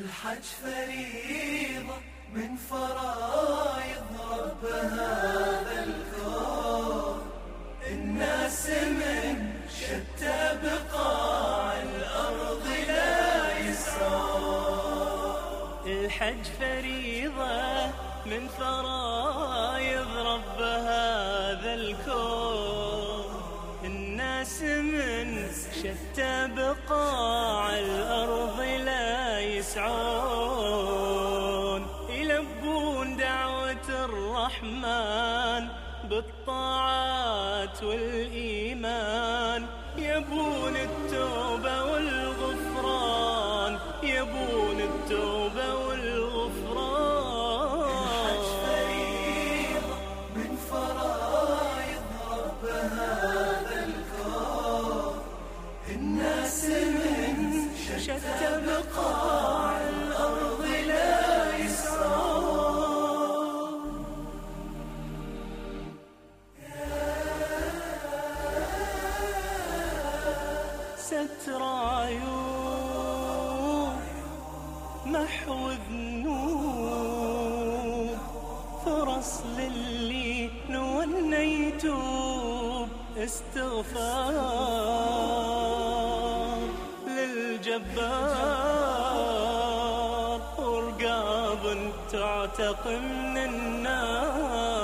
الحج فريضة من فرائض رب هذا الكون الناس من شتى بقاع الأرض لا يسعون الحج فريضة من فرائض رب هذا الكون الناس من شتى بقاع الأرض يسعون يلبون دعوة الرحمن بالطاعات والإيمان. يبون التوبة والغفران. يبون التوبة ستر عيوب محو ذنوب فرص للي نولنا يتوب استغفار للجبار ورقاب تعتق من النار.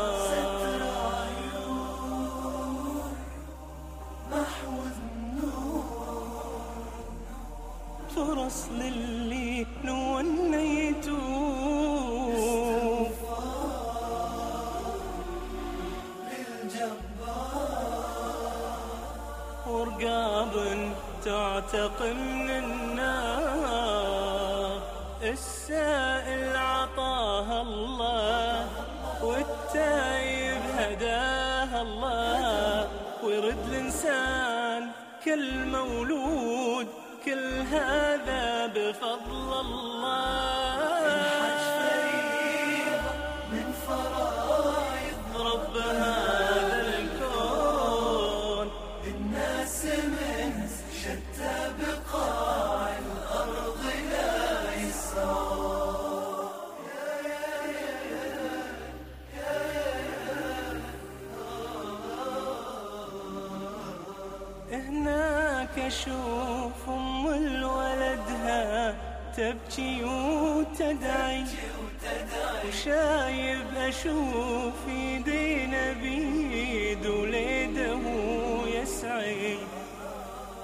فرص للي نولنا يتوب للجبار ورقاب تعتق من النار السائل عطاها الله والتايب هداها الله. ويرد الإنسان كل مولود كل هذا بفضل الله. من فرائض رب هذا الكون. الناس من شتى بقاع هناك أشوف أم الولدها تبكي وتدعي وشايب أشوف يدينا بيد وليده يسعي.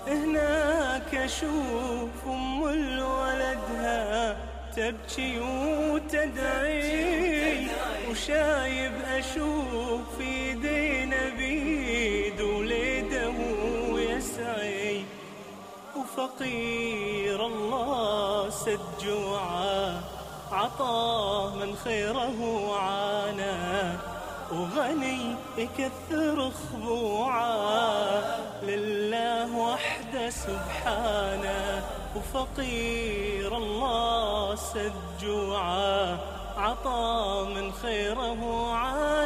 هناك أشوف أم الولدها تبكي وتدعي وشايب أشوف يدينا بيد وفقير الله سد جوعه عطاه من خيره عانى وغني يكثر خضوعه لله وحده سبحانه وفقير الله سد جوعه عطى من خيره وغني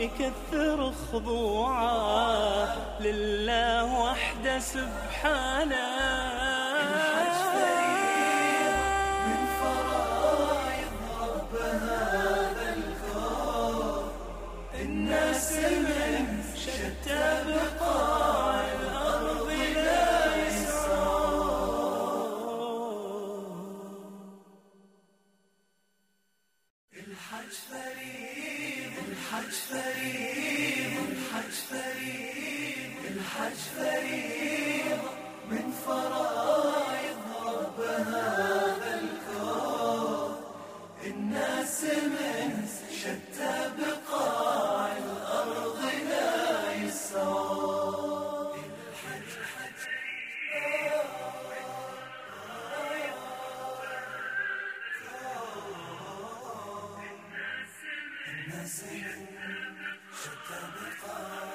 يكثر خضوعه لله وحده سبحانه. الناس من شتى بقاع الأرض لا يسعون الحج فريضة الحج فريضة الحج فريضة الحج فريضة الناس من شتى بقاع